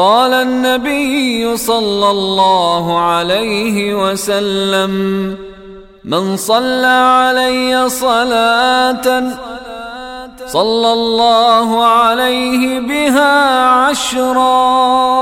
قال النبي صلى الله عليه وسلم من صلى علي صلاة صلى الله عليه بها عشرًا